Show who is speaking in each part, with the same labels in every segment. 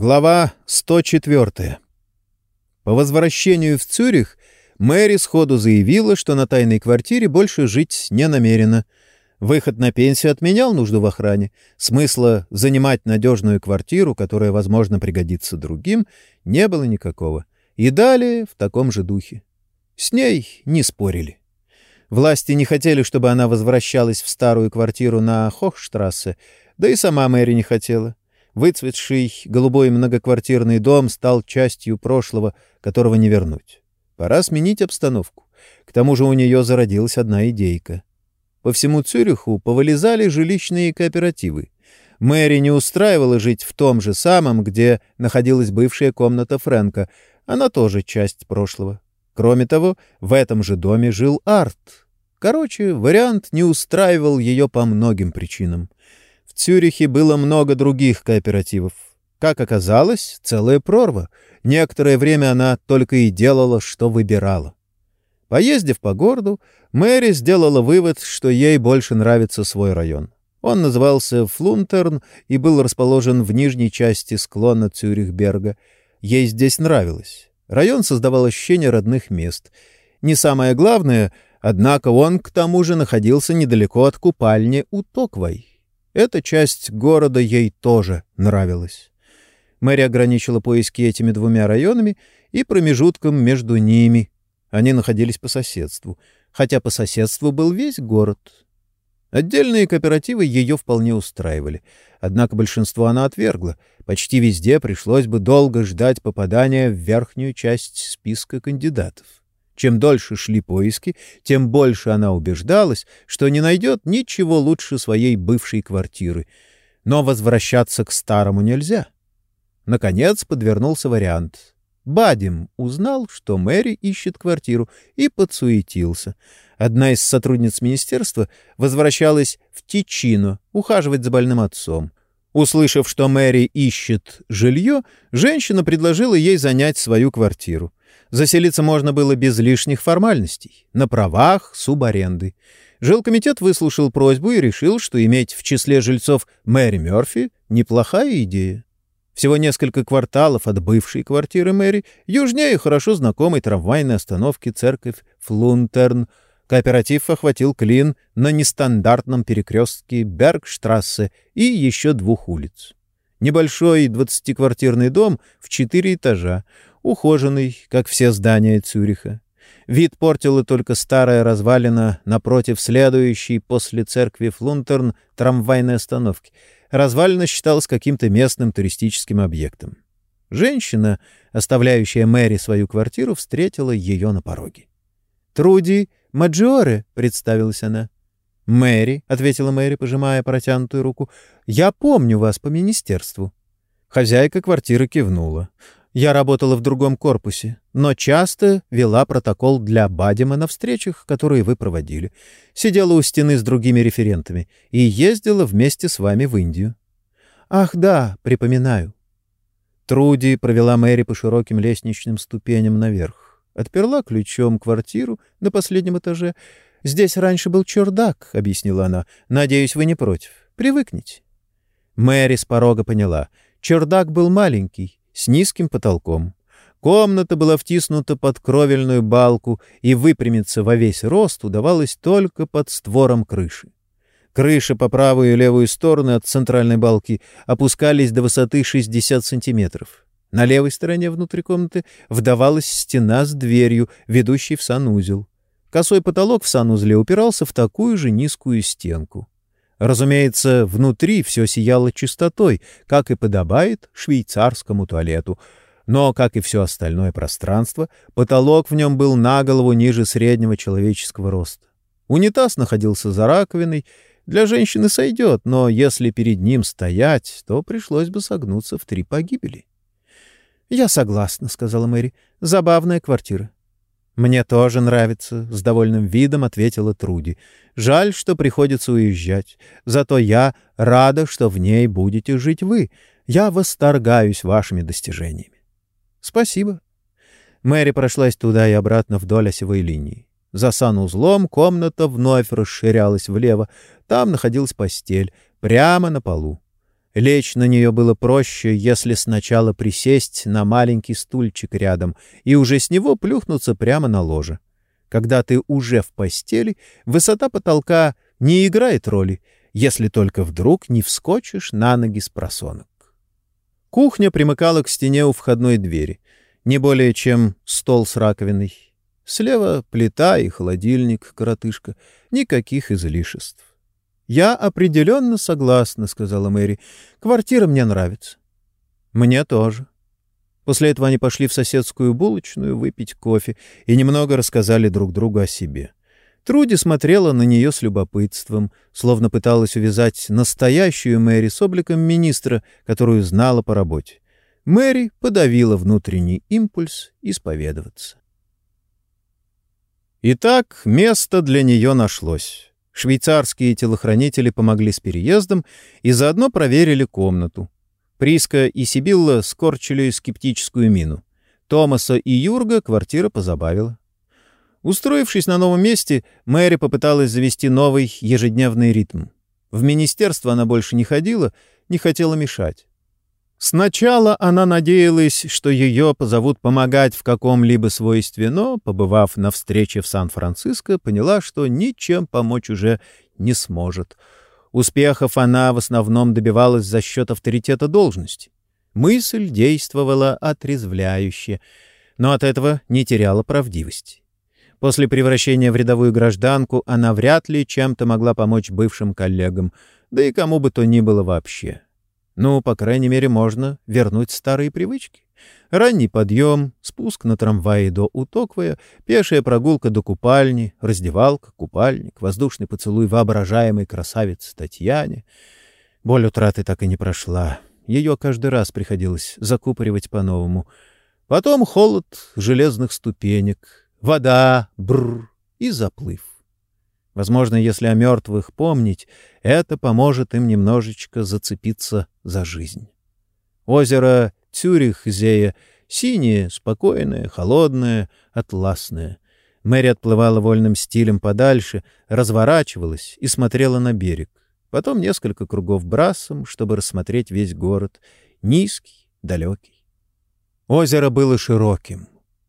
Speaker 1: Глава 104. По возвращению в Цюрих Мэри сходу заявила, что на тайной квартире больше жить не намерена. Выход на пенсию отменял нужду в охране. Смысла занимать надежную квартиру, которая, возможно, пригодится другим, не было никакого. И далее в таком же духе. С ней не спорили. Власти не хотели, чтобы она возвращалась в старую квартиру на Хохштрассе, да и сама Мэри не хотела. Выцветший голубой многоквартирный дом стал частью прошлого, которого не вернуть. Пора сменить обстановку. К тому же у нее зародилась одна идейка. По всему Цюриху повылезали жилищные кооперативы. Мэри не устраивала жить в том же самом, где находилась бывшая комната Фрэнка. Она тоже часть прошлого. Кроме того, в этом же доме жил Арт. Короче, вариант не устраивал ее по многим причинам. Цюрихе было много других кооперативов. Как оказалось, целая прорва. Некоторое время она только и делала, что выбирала. Поездив по городу, Мэри сделала вывод, что ей больше нравится свой район. Он назывался Флунтерн и был расположен в нижней части склона Цюрихберга. Ей здесь нравилось. Район создавал ощущение родных мест. Не самое главное, однако он к тому же находился недалеко от купальни у Токвай. Эта часть города ей тоже нравилась. Мэри ограничила поиски этими двумя районами и промежутком между ними. Они находились по соседству, хотя по соседству был весь город. Отдельные кооперативы ее вполне устраивали, однако большинство она отвергла. Почти везде пришлось бы долго ждать попадания в верхнюю часть списка кандидатов. Чем дольше шли поиски, тем больше она убеждалась, что не найдет ничего лучше своей бывшей квартиры. Но возвращаться к старому нельзя. Наконец подвернулся вариант. Бадим узнал, что Мэри ищет квартиру, и подсуетился. Одна из сотрудниц министерства возвращалась в Тичино ухаживать за больным отцом. Услышав, что Мэри ищет жилье, женщина предложила ей занять свою квартиру. Заселиться можно было без лишних формальностей, на правах субаренды. Жилкомитет выслушал просьбу и решил, что иметь в числе жильцов Мэри Мёрфи — неплохая идея. Всего несколько кварталов от бывшей квартиры Мэри, южнее хорошо знакомой трамвайной остановки церковь Флунтерн, кооператив охватил клин на нестандартном перекрестке Бергштрассе и еще двух улиц. Небольшой двадцатиквартирный дом в четыре этажа, ухоженный, как все здания Цюриха. Вид портила только старая развалина напротив следующей после церкви Флунтерн трамвайной остановки. Развалина считалась каким-то местным туристическим объектом. Женщина, оставляющая Мэри свою квартиру, встретила ее на пороге. «Труди Маджоре», — представилась она. «Мэри», — ответила Мэри, пожимая протянутую руку, — «я помню вас по министерству». Хозяйка квартиры кивнула. Я работала в другом корпусе, но часто вела протокол для Бадима на встречах, которые вы проводили. Сидела у стены с другими референтами и ездила вместе с вами в Индию. Ах, да, припоминаю. Труди провела Мэри по широким лестничным ступеням наверх. Отперла ключом квартиру на последнем этаже. «Здесь раньше был чердак», — объяснила она. «Надеюсь, вы не против. Привыкните». Мэри с порога поняла. Чердак был маленький, с низким потолком. Комната была втиснута под кровельную балку, и выпрямиться во весь рост удавалось только под створом крыши. Крыши по правую и левую стороны от центральной балки опускались до высоты 60 сантиметров. На левой стороне внутри комнаты вдавалась стена с дверью, ведущей в санузел. Косой потолок в санузле упирался в такую же низкую стенку. Разумеется, внутри все сияло чистотой, как и подобает швейцарскому туалету. Но, как и все остальное пространство, потолок в нем был на голову ниже среднего человеческого роста. Унитаз находился за раковиной. Для женщины сойдет, но если перед ним стоять, то пришлось бы согнуться в три погибели. — Я согласна, — сказала Мэри. — Забавная квартира. «Мне тоже нравится», — с довольным видом ответила Труди. «Жаль, что приходится уезжать. Зато я рада, что в ней будете жить вы. Я восторгаюсь вашими достижениями». «Спасибо». Мэри прошлась туда и обратно вдоль осевой линии. За санузлом комната вновь расширялась влево. Там находилась постель, прямо на полу. Лечь на нее было проще, если сначала присесть на маленький стульчик рядом и уже с него плюхнуться прямо на ложе. Когда ты уже в постели, высота потолка не играет роли, если только вдруг не вскочишь на ноги с просонок. Кухня примыкала к стене у входной двери, не более чем стол с раковиной. Слева плита и холодильник, коротышка, никаких излишеств. «Я определенно согласна», — сказала Мэри. «Квартира мне нравится». «Мне тоже». После этого они пошли в соседскую булочную выпить кофе и немного рассказали друг другу о себе. Труди смотрела на нее с любопытством, словно пыталась увязать настоящую Мэри с обликом министра, которую знала по работе. Мэри подавила внутренний импульс исповедоваться. Итак, место для нее нашлось. Швейцарские телохранители помогли с переездом и заодно проверили комнату. Приска и Сибилла скорчили скептическую мину. Томаса и Юрга квартира позабавила. Устроившись на новом месте, Мэри попыталась завести новый ежедневный ритм. В министерство она больше не ходила, не хотела мешать. Сначала она надеялась, что ее позовут помогать в каком-либо свойстве, но, побывав на встрече в Сан-Франциско, поняла, что ничем помочь уже не сможет. Успехов она в основном добивалась за счет авторитета должности. Мысль действовала отрезвляюще, но от этого не теряла правдивости. После превращения в рядовую гражданку она вряд ли чем-то могла помочь бывшим коллегам, да и кому бы то ни было вообще. Ну, по крайней мере, можно вернуть старые привычки. Ранний подъем, спуск на трамвае до Утоквая, пешая прогулка до купальни, раздевалка, купальник, воздушный поцелуй воображаемой красавицы Татьяне. Боль утраты так и не прошла. Ее каждый раз приходилось закупоривать по-новому. Потом холод железных ступенек, вода, бррр и заплыв. Возможно, если о мертвых помнить, это поможет им немножечко зацепиться за жизнь. Озеро Цюрих-Зея синее, спокойное, холодное, атласное. Мэри отплывала вольным стилем подальше, разворачивалась и смотрела на берег. Потом несколько кругов брасом, чтобы рассмотреть весь город. Низкий, далекий. Озеро было широким,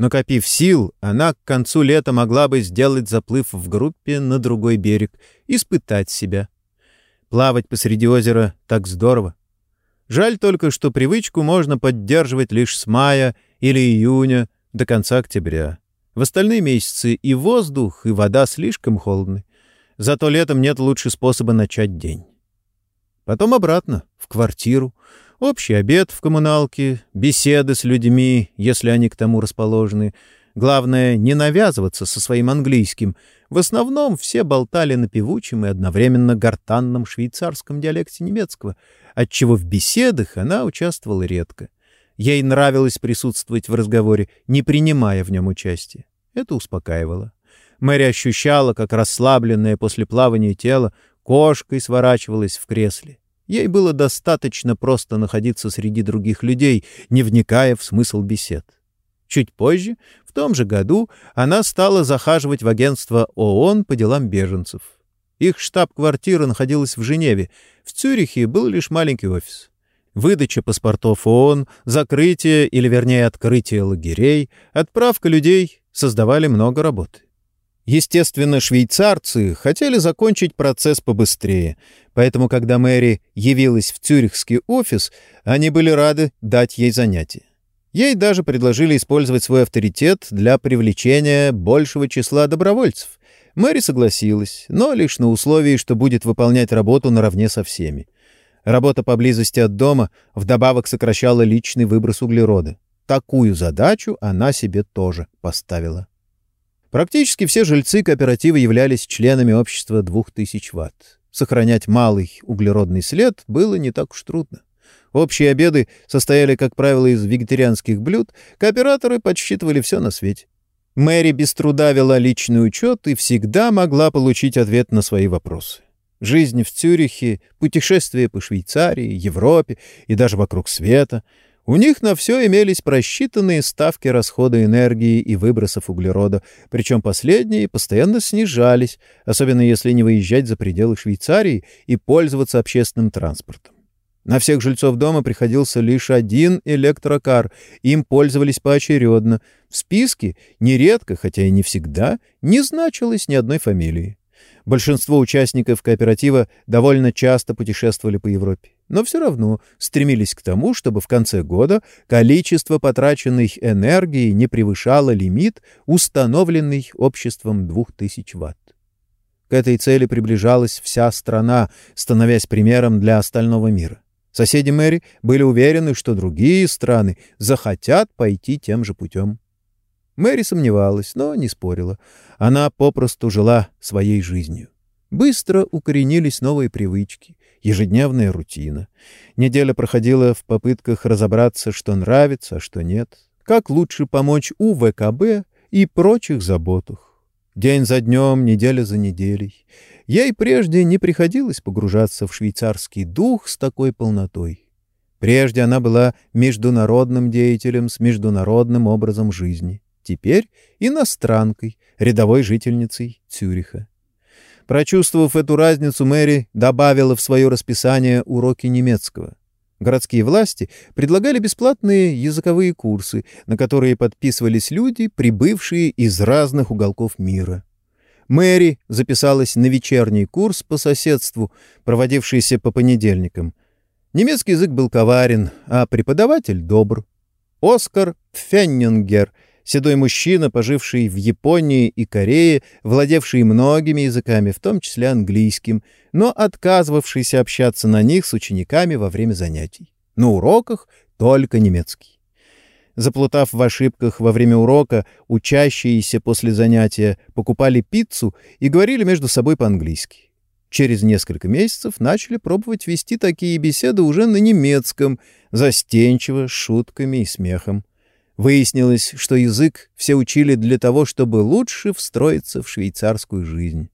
Speaker 1: Накопив сил, она к концу лета могла бы сделать заплыв в группе на другой берег, испытать себя. Плавать посреди озера так здорово. Жаль только, что привычку можно поддерживать лишь с мая или июня до конца октября. В остальные месяцы и воздух, и вода слишком холодны. Зато летом нет лучше способа начать день. Потом обратно, в квартиру, Общий обед в коммуналке, беседы с людьми, если они к тому расположены. Главное, не навязываться со своим английским. В основном все болтали на певучем и одновременно гортанном швейцарском диалекте немецкого, отчего в беседах она участвовала редко. Ей нравилось присутствовать в разговоре, не принимая в нем участия. Это успокаивало. Мэри ощущала, как расслабленное после плавания тело кошкой сворачивалась в кресле. Ей было достаточно просто находиться среди других людей, не вникая в смысл бесед. Чуть позже, в том же году, она стала захаживать в агентство ООН по делам беженцев. Их штаб-квартира находилась в Женеве, в Цюрихе был лишь маленький офис. Выдача паспортов ООН, закрытие или, вернее, открытие лагерей, отправка людей создавали много работы. Естественно, швейцарцы хотели закончить процесс побыстрее, поэтому, когда Мэри явилась в цюрихский офис, они были рады дать ей занятие. Ей даже предложили использовать свой авторитет для привлечения большего числа добровольцев. Мэри согласилась, но лишь на условии, что будет выполнять работу наравне со всеми. Работа поблизости от дома вдобавок сокращала личный выброс углерода. Такую задачу она себе тоже поставила. Практически все жильцы кооператива являлись членами общества 2000 ватт. Сохранять малый углеродный след было не так уж трудно. Общие обеды состояли, как правило, из вегетарианских блюд, кооператоры подсчитывали все на свете. Мэри без труда вела личный учет и всегда могла получить ответ на свои вопросы. Жизнь в Цюрихе, путешествия по Швейцарии, Европе и даже вокруг света — у них на все имелись просчитанные ставки расхода энергии и выбросов углерода, причем последние постоянно снижались, особенно если не выезжать за пределы Швейцарии и пользоваться общественным транспортом. На всех жильцов дома приходился лишь один электрокар, им пользовались поочередно. В списке нередко, хотя и не всегда, не значилось ни одной фамилии. Большинство участников кооператива довольно часто путешествовали по Европе, но все равно стремились к тому, чтобы в конце года количество потраченной энергии не превышало лимит, установленный обществом 2000 Вт. К этой цели приближалась вся страна, становясь примером для остального мира. Соседи Мэри были уверены, что другие страны захотят пойти тем же путем. Мэри сомневалась, но не спорила. Она попросту жила своей жизнью. Быстро укоренились новые привычки, ежедневная рутина. Неделя проходила в попытках разобраться, что нравится, а что нет, как лучше помочь УВКБ и прочих заботах. День за днем, неделя за неделей. Ей прежде не приходилось погружаться в швейцарский дух с такой полнотой. Прежде она была международным деятелем с международным образом жизни. Теперь иностранкой, рядовой жительницей Цюриха. Прочувствовав эту разницу, Мэри добавила в свое расписание уроки немецкого. Городские власти предлагали бесплатные языковые курсы, на которые подписывались люди, прибывшие из разных уголков мира. Мэри записалась на вечерний курс по соседству, проводившийся по понедельникам. Немецкий язык был коварен, а преподаватель добр. Оскар Феннингер, седой мужчина, поживший в Японии и Корее, владевший многими языками, в том числе английским, но отказывавшийся общаться на них с учениками во время занятий. На уроках только немецкий. Заплутав в ошибках во время урока, учащиеся после занятия покупали пиццу и говорили между собой по-английски. Через несколько месяцев начали пробовать вести такие беседы уже на немецком, застенчиво, шутками и смехом. Выяснилось, что язык все учили для того, чтобы лучше встроиться в швейцарскую жизнь.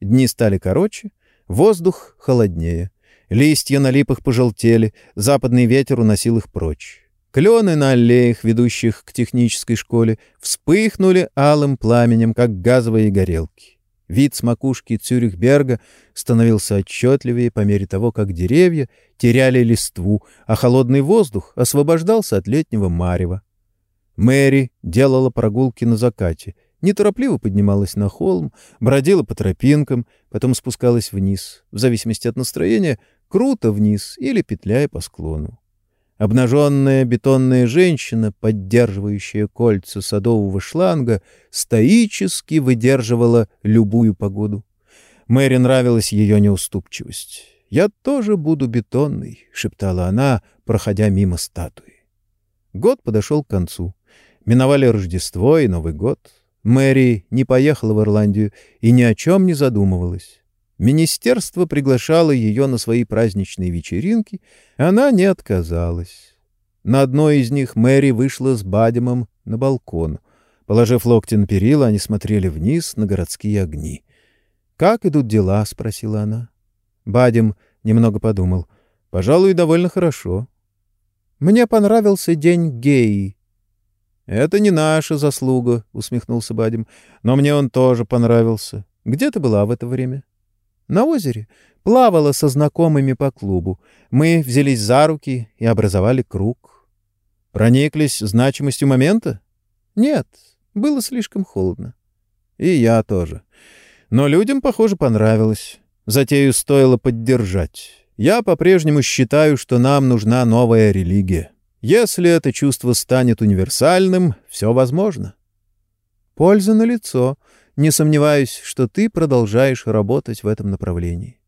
Speaker 1: Дни стали короче, воздух холоднее. Листья на липах пожелтели, западный ветер уносил их прочь. Клены на аллеях, ведущих к технической школе, вспыхнули алым пламенем, как газовые горелки. Вид с макушки Цюрихберга становился отчетливее по мере того, как деревья теряли листву, а холодный воздух освобождался от летнего марева. Мэри делала прогулки на закате, неторопливо поднималась на холм, бродила по тропинкам, потом спускалась вниз, в зависимости от настроения, круто вниз или петляя по склону. Обнаженная бетонная женщина, поддерживающая кольца садового шланга, стоически выдерживала любую погоду. Мэри нравилась ее неуступчивость. «Я тоже буду бетонной», — шептала она, проходя мимо статуи. Год подошел к концу. Миновали Рождество и Новый год. Мэри не поехала в Ирландию и ни о чем не задумывалась. Министерство приглашало ее на свои праздничные вечеринки, она не отказалась. На одной из них Мэри вышла с Бадемом на балкон. Положив локти на перила, они смотрели вниз на городские огни. «Как идут дела?» — спросила она. Бадем немного подумал. «Пожалуй, довольно хорошо». «Мне понравился день геи». «Это не наша заслуга», — усмехнулся Бадем. «Но мне он тоже понравился. Где ты была в это время?» На озере плавала со знакомыми по клубу. Мы взялись за руки и образовали круг. Прониклись значимостью момента? Нет, было слишком холодно. И я тоже. Но людям, похоже, понравилось. Затею стоило поддержать. Я по-прежнему считаю, что нам нужна новая религия. Если это чувство станет универсальным, все возможно. Польза на лицо не сомневаюсь, что ты продолжаешь работать в этом направлении.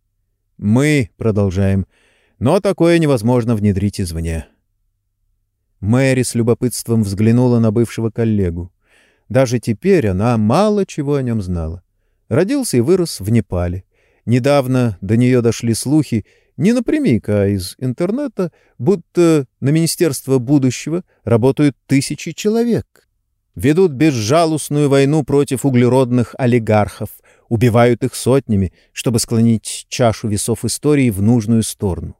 Speaker 1: Мы продолжаем, но такое невозможно внедрить извне. Мэри с любопытством взглянула на бывшего коллегу. Даже теперь она мало чего о нем знала. Родился и вырос в Непале. Недавно до нее дошли слухи, не напрямик, а из интернета, будто на Министерство будущего работают тысячи человек ведут безжалостную войну против углеродных олигархов, убивают их сотнями, чтобы склонить чашу весов истории в нужную сторону.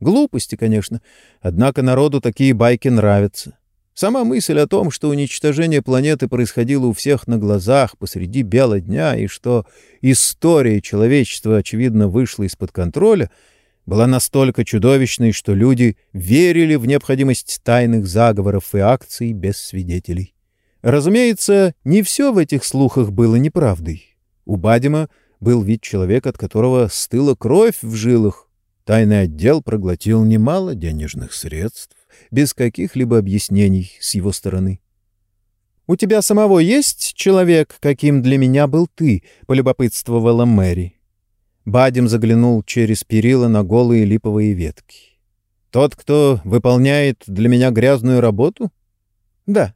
Speaker 1: Глупости, конечно, однако народу такие байки нравятся. Сама мысль о том, что уничтожение планеты происходило у всех на глазах посреди бела дня и что история человечества, очевидно, вышла из-под контроля, была настолько чудовищной, что люди верили в необходимость тайных заговоров и акций без свидетелей. Разумеется, не все в этих слухах было неправдой. У Бадима был вид человека, от которого стыла кровь в жилах. Тайный отдел проглотил немало денежных средств, без каких-либо объяснений с его стороны. «У тебя самого есть человек, каким для меня был ты?» — полюбопытствовала Мэри. Бадим заглянул через перила на голые липовые ветки. «Тот, кто выполняет для меня грязную работу?» «Да».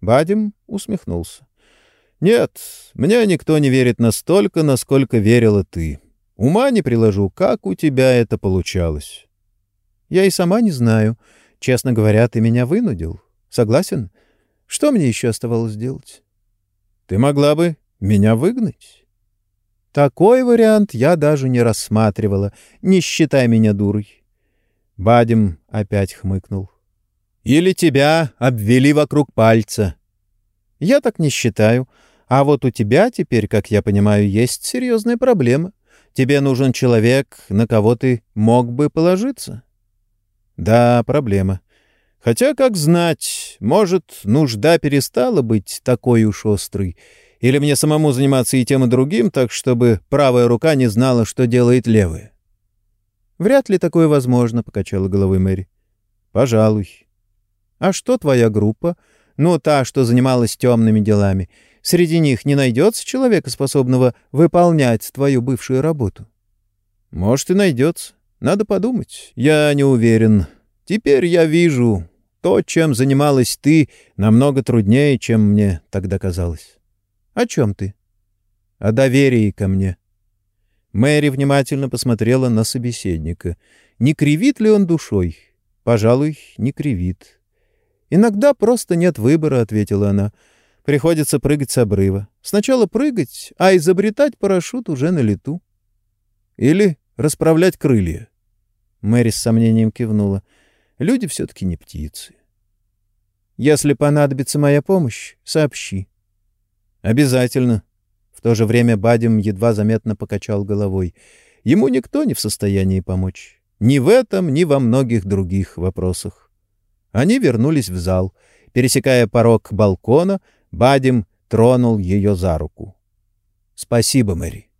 Speaker 1: Бадим усмехнулся. «Нет, мне никто не верит настолько, насколько верила ты. Ума не приложу, как у тебя это получалось». «Я и сама не знаю. Честно говоря, ты меня вынудил. Согласен? Что мне еще оставалось делать?» «Ты могла бы меня выгнать». Такой вариант я даже не рассматривала. Не считай меня дурой. Бадим опять хмыкнул. Или тебя обвели вокруг пальца. Я так не считаю. А вот у тебя теперь, как я понимаю, есть серьезная проблема. Тебе нужен человек, на кого ты мог бы положиться. Да, проблема. Хотя, как знать, может, нужда перестала быть такой уж острой, или мне самому заниматься и тем, и другим, так чтобы правая рука не знала, что делает левая? — Вряд ли такое возможно, — покачала головой Мэри. — Пожалуй. — А что твоя группа? Ну, та, что занималась темными делами. Среди них не найдется человека, способного выполнять твою бывшую работу? — Может, и найдется. Надо подумать. Я не уверен. Теперь я вижу, то, чем занималась ты, намного труднее, чем мне тогда казалось. «О чем ты?» «О доверии ко мне». Мэри внимательно посмотрела на собеседника. Не кривит ли он душой? Пожалуй, не кривит. «Иногда просто нет выбора», — ответила она. «Приходится прыгать с обрыва. Сначала прыгать, а изобретать парашют уже на лету». «Или расправлять крылья». Мэри с сомнением кивнула. «Люди все-таки не птицы». «Если понадобится моя помощь, сообщи». «Обязательно». В то же время Бадим едва заметно покачал головой. Ему никто не в состоянии помочь. Ни в этом, ни во многих других вопросах. Они вернулись в зал. Пересекая порог балкона, Бадим тронул ее за руку. «Спасибо, Мэри».